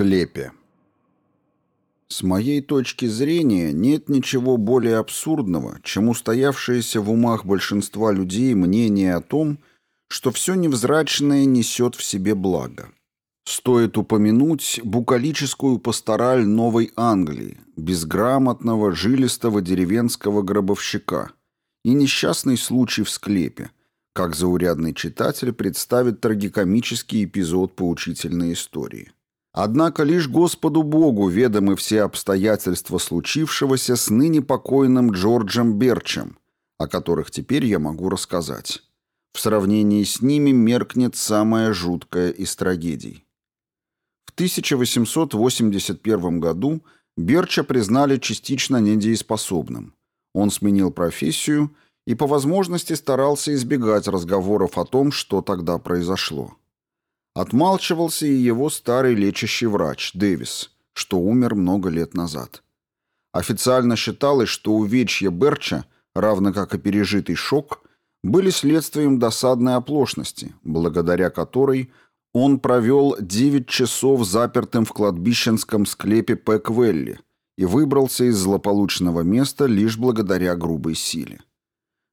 склепе. С моей точки зрения, нет ничего более абсурдного, чем устоявшееся в умах большинства людей мнение о том, что все невзрачное несет в себе благо. Стоит упомянуть букалическую пастораль Новой Англии, безграмотного, жилистого деревенского гробовщика и несчастный случай в склепе, как заурядный читатель представит трагикомический эпизод поучительной истории. Однако лишь Господу Богу ведомы все обстоятельства случившегося с ныне покойным Джорджем Берчем, о которых теперь я могу рассказать. В сравнении с ними меркнет самая жуткая из трагедий. В 1881 году Берча признали частично недееспособным. Он сменил профессию и по возможности старался избегать разговоров о том, что тогда произошло. Отмалчивался и его старый лечащий врач, Дэвис, что умер много лет назад. Официально считалось, что увечья Берча, равно как и пережитый шок, были следствием досадной оплошности, благодаря которой он провел 9 часов запертым в кладбищенском склепе Пэквелли и выбрался из злополучного места лишь благодаря грубой силе.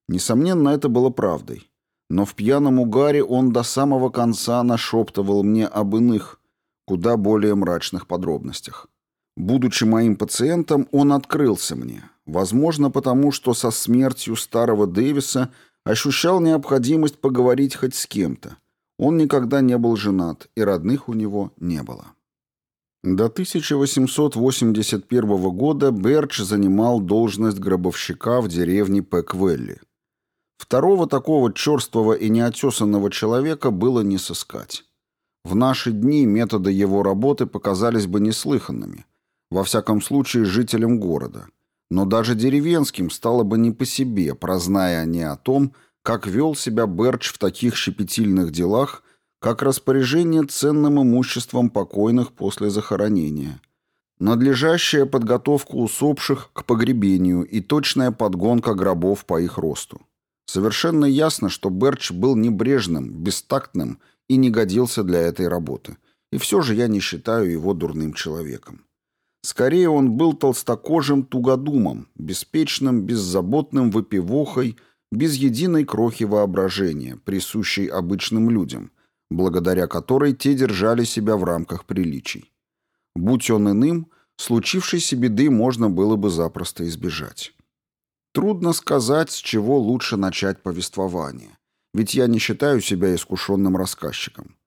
Несомненно, это было правдой. Но в пьяном угаре он до самого конца нашептывал мне об иных, куда более мрачных подробностях. Будучи моим пациентом, он открылся мне. Возможно, потому что со смертью старого Дэвиса ощущал необходимость поговорить хоть с кем-то. Он никогда не был женат, и родных у него не было. До 1881 года Берч занимал должность гробовщика в деревне Пэквелли. Второго такого черствого и неотесанного человека было не сыскать. В наши дни методы его работы показались бы неслыханными, во всяком случае жителям города. Но даже деревенским стало бы не по себе, прозная они о том, как вел себя Берч в таких щепетильных делах, как распоряжение ценным имуществом покойных после захоронения, надлежащая подготовка усопших к погребению и точная подгонка гробов по их росту. Совершенно ясно, что Берч был небрежным, бестактным и не годился для этой работы. И все же я не считаю его дурным человеком. Скорее, он был толстокожим тугодумом, беспечным, беззаботным выпивохой, без единой крохи воображения, присущей обычным людям, благодаря которой те держали себя в рамках приличий. Будь он иным, случившейся беды можно было бы запросто избежать. Трудно сказать, с чего лучше начать повествование, ведь я не считаю себя искушенным рассказчиком.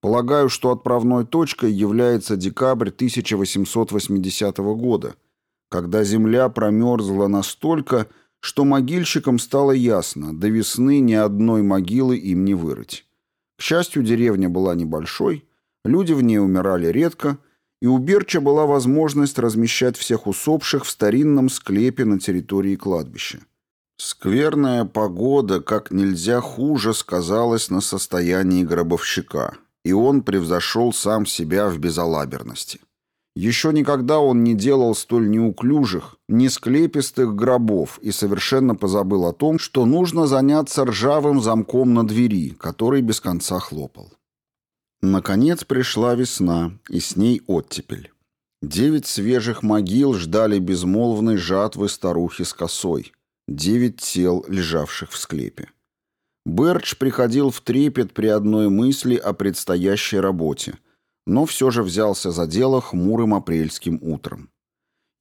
Полагаю, что отправной точкой является декабрь 1880 года, когда земля промерзла настолько, что могильщикам стало ясно, до весны ни одной могилы им не вырыть. К счастью, деревня была небольшой, люди в ней умирали редко – и у Берча была возможность размещать всех усопших в старинном склепе на территории кладбища. Скверная погода как нельзя хуже сказалась на состоянии гробовщика, и он превзошел сам себя в безалаберности. Еще никогда он не делал столь неуклюжих, несклепистых гробов и совершенно позабыл о том, что нужно заняться ржавым замком на двери, который без конца хлопал. Наконец пришла весна, и с ней оттепель. Девять свежих могил ждали безмолвной жатвы старухи с косой. Девять тел, лежавших в склепе. Берч приходил в трепет при одной мысли о предстоящей работе, но все же взялся за дело хмурым апрельским утром.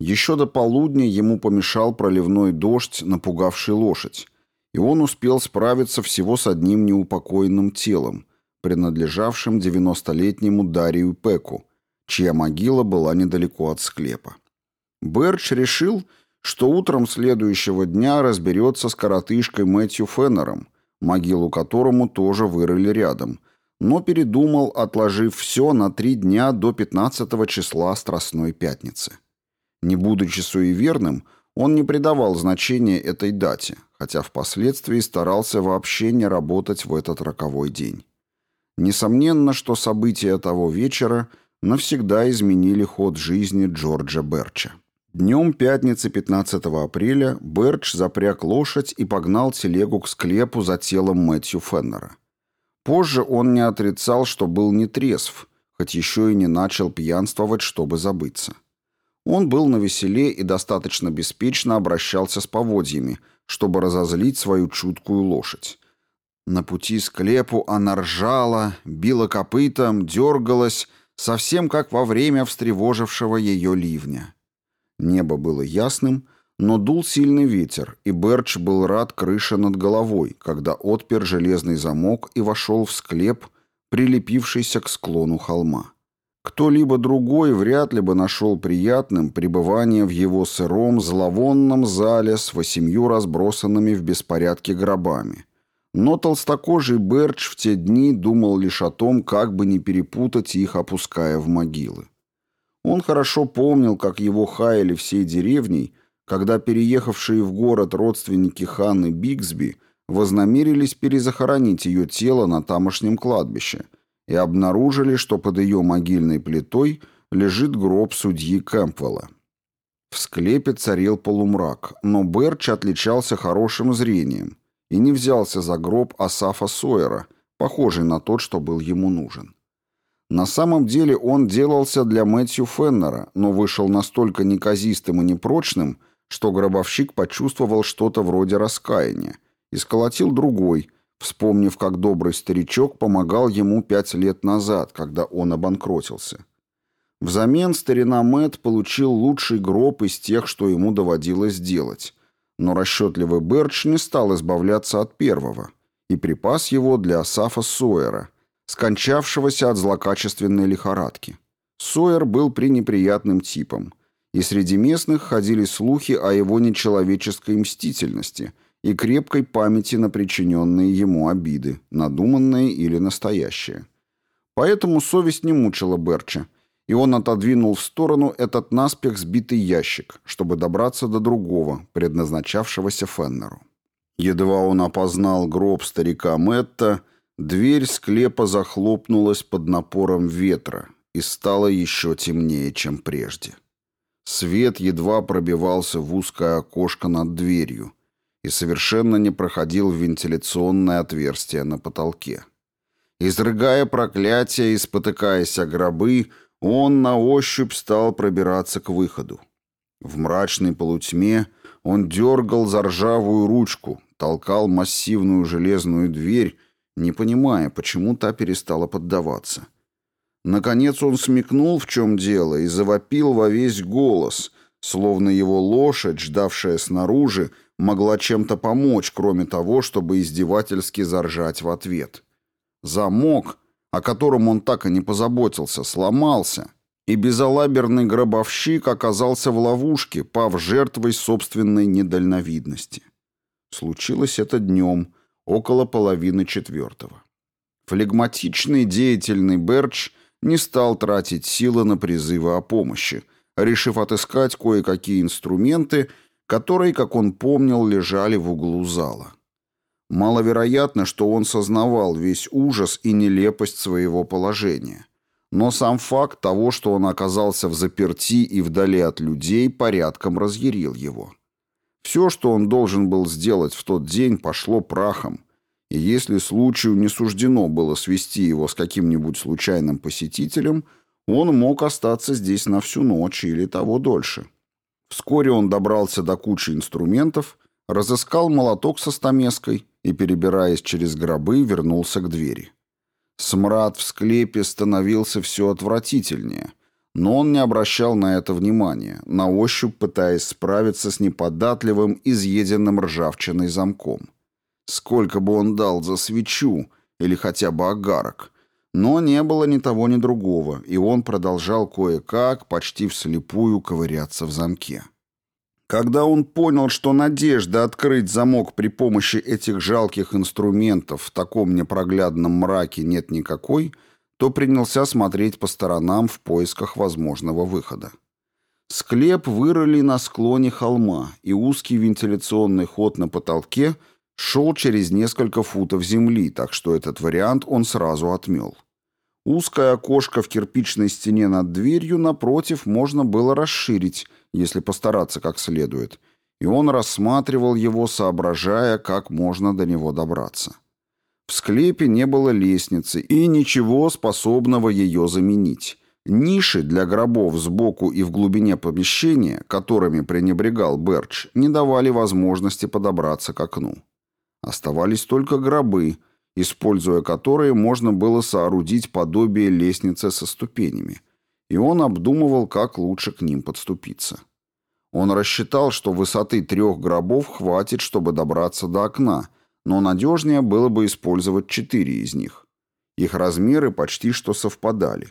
Еще до полудня ему помешал проливной дождь, напугавший лошадь, и он успел справиться всего с одним неупокоенным телом, принадлежавшим 90-летнему Дарию Пеку, чья могила была недалеко от склепа. Берч решил, что утром следующего дня разберется с коротышкой Мэтью Феннером, могилу которому тоже вырыли рядом, но передумал, отложив все на три дня до 15 числа Страстной Пятницы. Не будучи суеверным, он не придавал значения этой дате, хотя впоследствии старался вообще не работать в этот роковой день. Несомненно, что события того вечера навсегда изменили ход жизни Джорджа Берча. Днем пятницы 15 апреля Берч запряг лошадь и погнал телегу к склепу за телом Мэтью Феннера. Позже он не отрицал, что был нетрезв, хоть еще и не начал пьянствовать, чтобы забыться. Он был на веселе и достаточно беспечно обращался с поводьями, чтобы разозлить свою чуткую лошадь. На пути с клепу она ржала, била копытом, дергалась, совсем как во время встревожившего ее ливня. Небо было ясным, но дул сильный ветер, и Берч был рад крыше над головой, когда отпер железный замок и вошел в склеп, прилепившийся к склону холма. Кто-либо другой вряд ли бы нашел приятным пребывание в его сыром, зловонном зале с восемью разбросанными в беспорядке гробами. Но толстокожий Берч в те дни думал лишь о том, как бы не перепутать их, опуская в могилы. Он хорошо помнил, как его хаяли всей деревней, когда переехавшие в город родственники Ханны Бигсби вознамерились перезахоронить ее тело на тамошнем кладбище и обнаружили, что под ее могильной плитой лежит гроб судьи Кэмпвелла. В склепе царил полумрак, но Берч отличался хорошим зрением и не взялся за гроб Асафа Сойера, похожий на тот, что был ему нужен. На самом деле он делался для Мэтью Феннера, но вышел настолько неказистым и непрочным, что гробовщик почувствовал что-то вроде раскаяния и сколотил другой, вспомнив, как добрый старичок помогал ему пять лет назад, когда он обанкротился. Взамен старина Мэт получил лучший гроб из тех, что ему доводилось делать, но расчетливый Берч не стал избавляться от первого и припас его для Асафа Сойера, скончавшегося от злокачественной лихорадки. Сойер был пренеприятным типом – и среди местных ходили слухи о его нечеловеческой мстительности и крепкой памяти на причиненные ему обиды, надуманные или настоящие. Поэтому совесть не мучила Берча, и он отодвинул в сторону этот наспех сбитый ящик, чтобы добраться до другого, предназначавшегося Феннеру. Едва он опознал гроб старика Мэтта, дверь склепа захлопнулась под напором ветра и стала еще темнее, чем прежде. Свет едва пробивался в узкое окошко над дверью и совершенно не проходил в вентиляционное отверстие на потолке. Изрыгая проклятия и спотыкаясь о гробы, он на ощупь стал пробираться к выходу. В мрачной полутьме он дергал за ржавую ручку, толкал массивную железную дверь, не понимая, почему та перестала поддаваться. Наконец он смекнул, в чем дело, и завопил во весь голос, словно его лошадь, ждавшая снаружи, могла чем-то помочь, кроме того, чтобы издевательски заржать в ответ. Замок, о котором он так и не позаботился, сломался, и безалаберный гробовщик оказался в ловушке, пав жертвой собственной недальновидности. Случилось это днем, около половины четвертого. Флегматичный деятельный Берч не стал тратить силы на призывы о помощи, решив отыскать кое-какие инструменты, которые, как он помнил, лежали в углу зала. Маловероятно, что он сознавал весь ужас и нелепость своего положения. Но сам факт того, что он оказался в заперти и вдали от людей, порядком разъярил его. Все, что он должен был сделать в тот день, пошло прахом, и если случаю не суждено было свести его с каким-нибудь случайным посетителем, он мог остаться здесь на всю ночь или того дольше. Вскоре он добрался до кучи инструментов, разыскал молоток со стамеской и, перебираясь через гробы, вернулся к двери. Смрад в склепе становился все отвратительнее, но он не обращал на это внимания, на ощупь пытаясь справиться с неподатливым, изъеденным ржавчиной замком. Сколько бы он дал за свечу или хотя бы огарок. Но не было ни того, ни другого, и он продолжал кое-как, почти вслепую ковыряться в замке. Когда он понял, что надежды открыть замок при помощи этих жалких инструментов в таком непроглядном мраке нет никакой, то принялся смотреть по сторонам в поисках возможного выхода. Склеп вырыли на склоне холма, и узкий вентиляционный ход на потолке – шел через несколько футов земли, так что этот вариант он сразу отмел. Узкое окошко в кирпичной стене над дверью напротив можно было расширить, если постараться как следует, и он рассматривал его, соображая, как можно до него добраться. В склепе не было лестницы и ничего способного ее заменить. Ниши для гробов сбоку и в глубине помещения, которыми пренебрегал Берч, не давали возможности подобраться к окну. Оставались только гробы, используя которые можно было соорудить подобие лестницы со ступенями, и он обдумывал, как лучше к ним подступиться. Он рассчитал, что высоты трех гробов хватит, чтобы добраться до окна, но надежнее было бы использовать четыре из них. Их размеры почти что совпадали.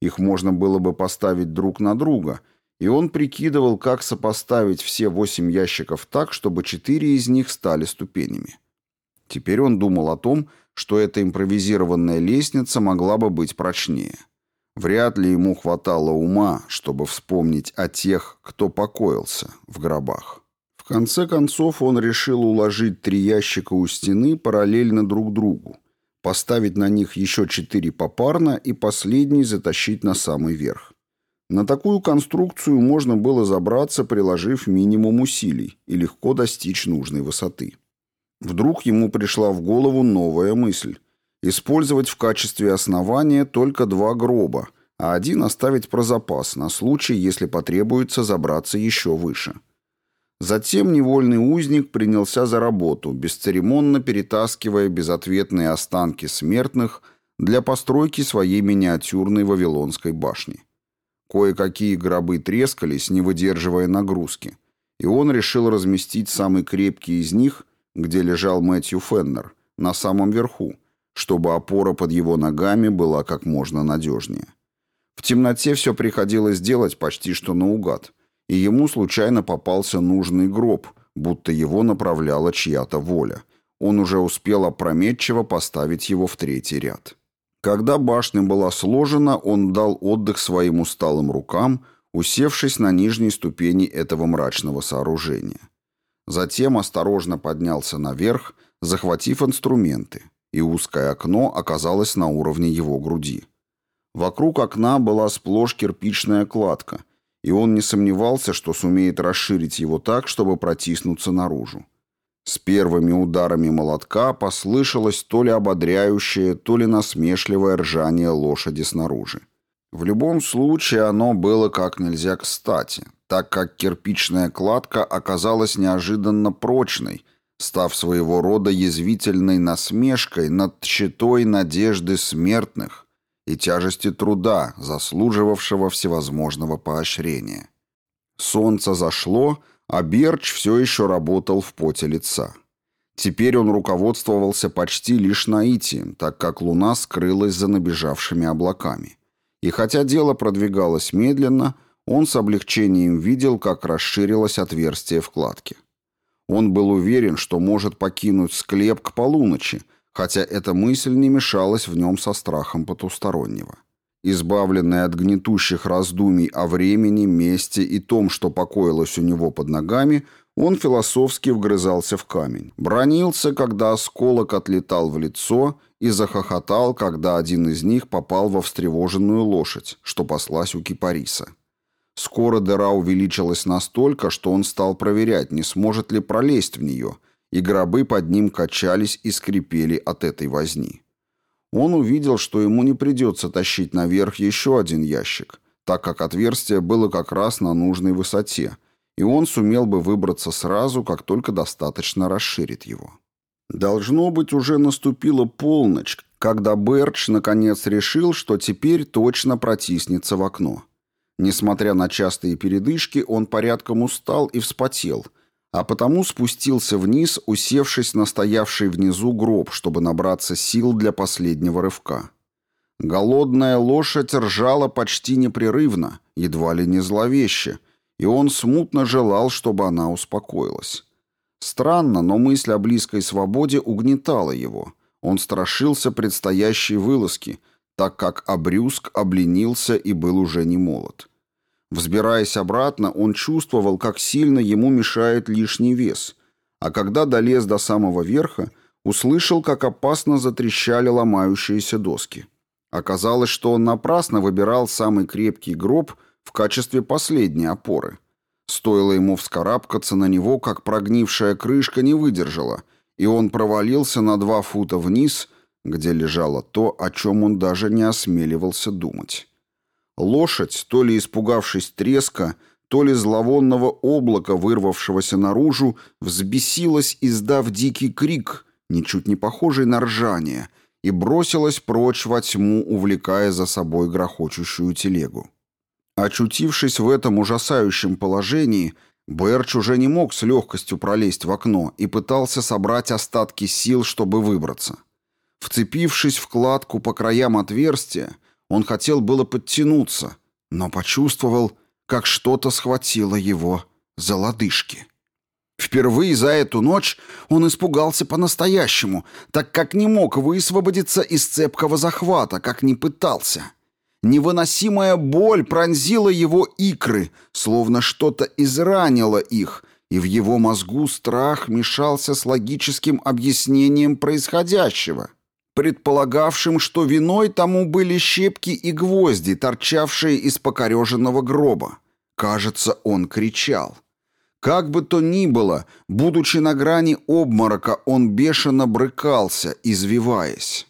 Их можно было бы поставить друг на друга, и он прикидывал, как сопоставить все восемь ящиков так, чтобы четыре из них стали ступенями. Теперь он думал о том, что эта импровизированная лестница могла бы быть прочнее. Вряд ли ему хватало ума, чтобы вспомнить о тех, кто покоился в гробах. В конце концов он решил уложить три ящика у стены параллельно друг другу, поставить на них еще четыре попарно и последний затащить на самый верх. На такую конструкцию можно было забраться, приложив минимум усилий, и легко достичь нужной высоты. Вдруг ему пришла в голову новая мысль – использовать в качестве основания только два гроба, а один оставить про запас на случай, если потребуется забраться еще выше. Затем невольный узник принялся за работу, бесцеремонно перетаскивая безответные останки смертных для постройки своей миниатюрной Вавилонской башни. Кое-какие гробы трескались, не выдерживая нагрузки, и он решил разместить самый крепкий из них где лежал Мэтью Феннер, на самом верху, чтобы опора под его ногами была как можно надежнее. В темноте все приходилось делать почти что наугад, и ему случайно попался нужный гроб, будто его направляла чья-то воля. Он уже успел опрометчиво поставить его в третий ряд. Когда башня была сложена, он дал отдых своим усталым рукам, усевшись на нижней ступени этого мрачного сооружения. Затем осторожно поднялся наверх, захватив инструменты, и узкое окно оказалось на уровне его груди. Вокруг окна была сплошь кирпичная кладка, и он не сомневался, что сумеет расширить его так, чтобы протиснуться наружу. С первыми ударами молотка послышалось то ли ободряющее, то ли насмешливое ржание лошади снаружи. В любом случае оно было как нельзя кстати, так как кирпичная кладка оказалась неожиданно прочной, став своего рода язвительной насмешкой над щитой надежды смертных и тяжести труда, заслуживавшего всевозможного поощрения. Солнце зашло, а Берч все еще работал в поте лица. Теперь он руководствовался почти лишь наитием, так как луна скрылась за набежавшими облаками. И хотя дело продвигалось медленно, он с облегчением видел, как расширилось отверстие вкладки. Он был уверен, что может покинуть склеп к полуночи, хотя эта мысль не мешалась в нем со страхом потустороннего. Избавленный от гнетущих раздумий о времени, месте и том, что покоилось у него под ногами, он философски вгрызался в камень. Бронился, когда осколок отлетал в лицо, и захохотал, когда один из них попал во встревоженную лошадь, что паслась у кипариса. Скоро дыра увеличилась настолько, что он стал проверять, не сможет ли пролезть в нее, и гробы под ним качались и скрипели от этой возни. Он увидел, что ему не придется тащить наверх еще один ящик, так как отверстие было как раз на нужной высоте, и он сумел бы выбраться сразу, как только достаточно расширит его. Должно быть, уже наступила полночь, когда Берч наконец решил, что теперь точно протиснется в окно. Несмотря на частые передышки, он порядком устал и вспотел, а потому спустился вниз, усевшись на стоявший внизу гроб, чтобы набраться сил для последнего рывка. Голодная лошадь ржала почти непрерывно, едва ли не зловеще, и он смутно желал, чтобы она успокоилась. Странно, но мысль о близкой свободе угнетала его. Он страшился предстоящей вылазки, так как обрюзг обленился и был уже не молод. Взбираясь обратно, он чувствовал, как сильно ему мешает лишний вес, а когда долез до самого верха, услышал, как опасно затрещали ломающиеся доски. Оказалось, что он напрасно выбирал самый крепкий гроб в качестве последней опоры. Стоило ему вскарабкаться на него, как прогнившая крышка не выдержала, и он провалился на два фута вниз, где лежало то, о чем он даже не осмеливался думать. Лошадь, то ли испугавшись треска, то ли зловонного облака, вырвавшегося наружу, взбесилась, издав дикий крик, ничуть не похожий на ржание, и бросилась прочь во тьму, увлекая за собой грохочущую телегу. Очутившись в этом ужасающем положении, Берч уже не мог с легкостью пролезть в окно и пытался собрать остатки сил, чтобы выбраться. Вцепившись в кладку по краям отверстия, он хотел было подтянуться, но почувствовал, как что-то схватило его за лодыжки. Впервые за эту ночь он испугался по-настоящему, так как не мог высвободиться из цепкого захвата, как не пытался. Невыносимая боль пронзила его икры, словно что-то изранило их, и в его мозгу страх мешался с логическим объяснением происходящего, предполагавшим, что виной тому были щепки и гвозди, торчавшие из покореженного гроба. Кажется, он кричал. Как бы то ни было, будучи на грани обморока, он бешено брыкался, извиваясь.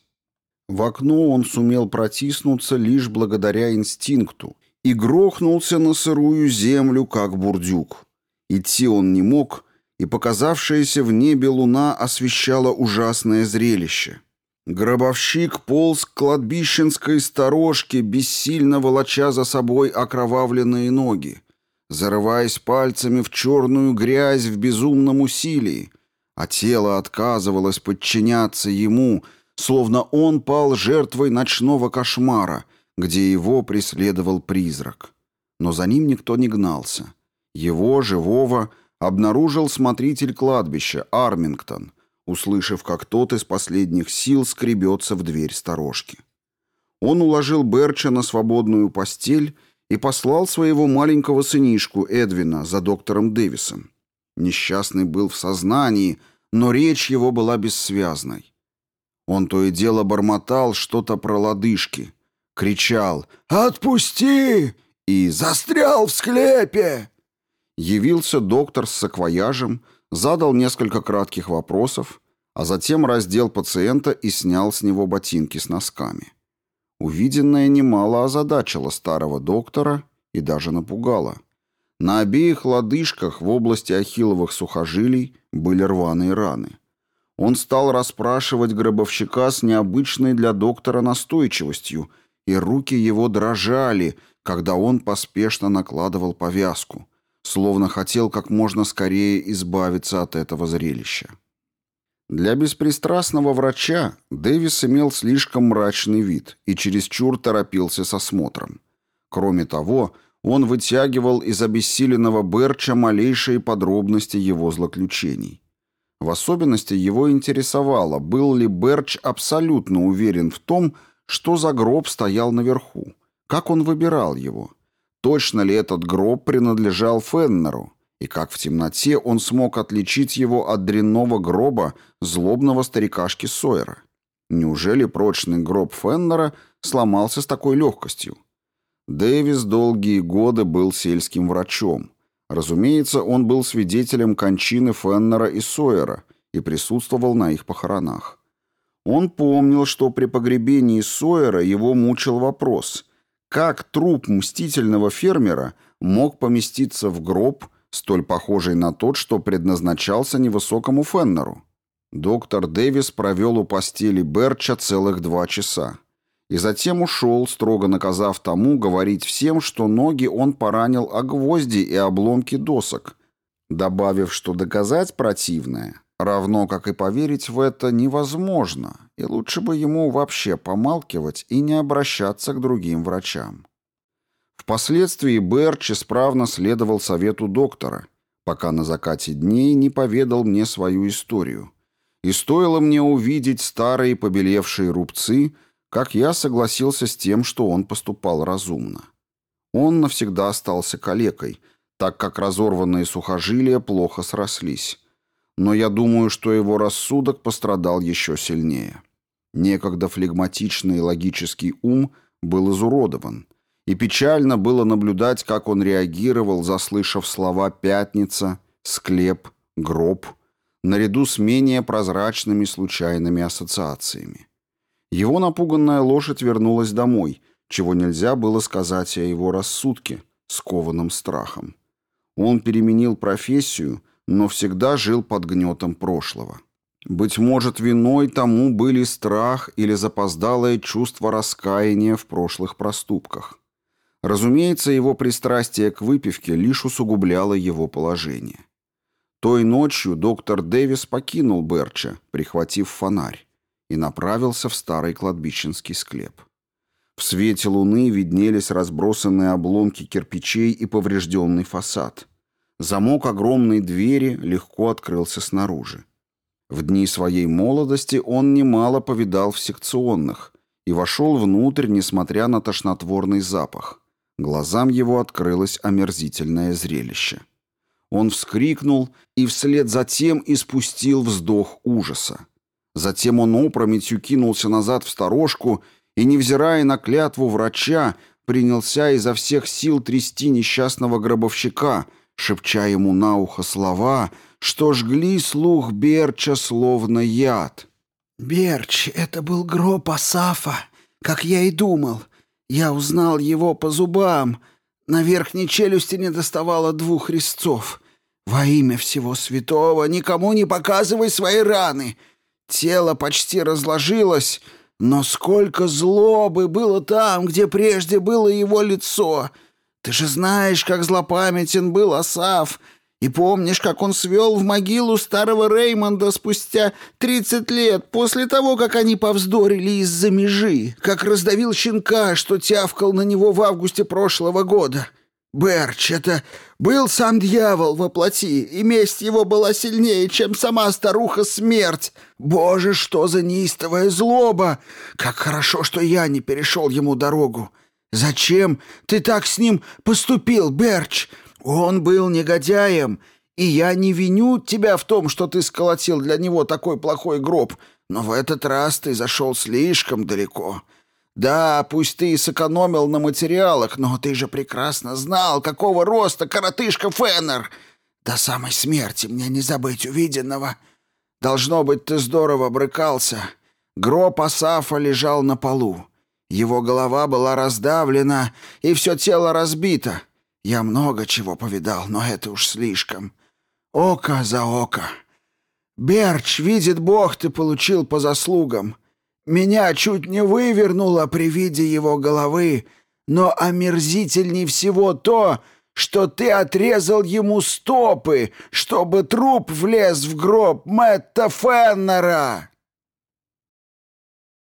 В окно он сумел протиснуться лишь благодаря инстинкту и грохнулся на сырую землю, как бурдюк. Идти он не мог, и показавшаяся в небе луна освещала ужасное зрелище. Гробовщик полз к кладбищенской сторожке, бессильно волоча за собой окровавленные ноги, зарываясь пальцами в черную грязь в безумном усилии, а тело отказывалось подчиняться ему — словно он пал жертвой ночного кошмара, где его преследовал призрак. Но за ним никто не гнался. Его, живого, обнаружил смотритель кладбища, Армингтон, услышав, как тот из последних сил скребется в дверь сторожки. Он уложил Берча на свободную постель и послал своего маленького сынишку Эдвина за доктором Дэвисом. Несчастный был в сознании, но речь его была бессвязной. Он то и дело бормотал что-то про лодыжки. Кричал «Отпусти!» и «Застрял в склепе!» Явился доктор с саквояжем, задал несколько кратких вопросов, а затем раздел пациента и снял с него ботинки с носками. Увиденное немало озадачило старого доктора и даже напугало. На обеих лодыжках в области ахилловых сухожилий были рваные раны. Он стал расспрашивать гробовщика с необычной для доктора настойчивостью, и руки его дрожали, когда он поспешно накладывал повязку, словно хотел как можно скорее избавиться от этого зрелища. Для беспристрастного врача Дэвис имел слишком мрачный вид и чересчур торопился с осмотром. Кроме того, он вытягивал из обессиленного Берча малейшие подробности его злоключений. В особенности его интересовало, был ли Берч абсолютно уверен в том, что за гроб стоял наверху, как он выбирал его, точно ли этот гроб принадлежал Феннеру, и как в темноте он смог отличить его от дрянного гроба злобного старикашки Сойера. Неужели прочный гроб Феннера сломался с такой легкостью? Дэвис долгие годы был сельским врачом, Разумеется, он был свидетелем кончины Феннера и Сойера и присутствовал на их похоронах. Он помнил, что при погребении Сойера его мучил вопрос, как труп мстительного фермера мог поместиться в гроб, столь похожий на тот, что предназначался невысокому Феннеру. Доктор Дэвис провел у постели Берча целых два часа и затем ушел, строго наказав тому говорить всем, что ноги он поранил о гвозди и обломки досок, добавив, что доказать противное, равно как и поверить в это, невозможно, и лучше бы ему вообще помалкивать и не обращаться к другим врачам. Впоследствии Берч исправно следовал совету доктора, пока на закате дней не поведал мне свою историю. И стоило мне увидеть старые побелевшие рубцы – как я согласился с тем, что он поступал разумно. Он навсегда остался калекой, так как разорванные сухожилия плохо срослись. Но я думаю, что его рассудок пострадал еще сильнее. Некогда флегматичный логический ум был изуродован, и печально было наблюдать, как он реагировал, заслышав слова «пятница», «склеп», «гроб», наряду с менее прозрачными случайными ассоциациями. Его напуганная лошадь вернулась домой, чего нельзя было сказать о его рассудке, скованном страхом. Он переменил профессию, но всегда жил под гнетом прошлого. Быть может, виной тому были страх или запоздалое чувство раскаяния в прошлых проступках. Разумеется, его пристрастие к выпивке лишь усугубляло его положение. Той ночью доктор Дэвис покинул Берча, прихватив фонарь, и направился в старый кладбищенский склеп. В свете луны виднелись разбросанные обломки кирпичей и поврежденный фасад. Замок огромной двери легко открылся снаружи. В дни своей молодости он немало повидал в секционных и вошел внутрь, несмотря на тошнотворный запах. Глазам его открылось омерзительное зрелище. Он вскрикнул и вслед за тем испустил вздох ужаса. Затем он опрометью кинулся назад в сторожку и, невзирая на клятву врача, принялся изо всех сил трясти несчастного гробовщика, шепча ему на ухо слова, что жгли слух Берча словно яд. «Берч, это был гроб Асафа, как я и думал. Я узнал его по зубам. На верхней челюсти не доставало двух резцов. Во имя всего святого никому не показывай свои раны. Тело почти разложилось, но сколько злобы было там, где прежде было его лицо. Ты же знаешь, как злопамятен был Асав, и помнишь, как он свел в могилу старого Реймонда спустя тридцать лет, после того, как они повздорили из-за межи, как раздавил щенка, что тявкал на него в августе прошлого года. Берч, это был сам дьявол во плоти, и месть его была сильнее, чем сама старуха смерть. Боже, что за неистовая злоба! Как хорошо, что я не перешел ему дорогу. Зачем ты так с ним поступил, Берч? Он был негодяем, и я не виню тебя в том, что ты сколотил для него такой плохой гроб, но в этот раз ты зашел слишком далеко. Да, пусть ты и сэкономил на материалах, но ты же прекрасно знал, какого роста коротышка Феннер. До самой смерти мне не забыть увиденного. Должно быть, ты здорово брыкался. Гроб Асафа лежал на полу. Его голова была раздавлена, и все тело разбито. Я много чего повидал, но это уж слишком. Око за око. Берч, видит Бог, ты получил по заслугам. Меня чуть не вывернуло при виде его головы, но омерзительней всего то, что ты отрезал ему стопы, чтобы труп влез в гроб Мэтта Феннера!»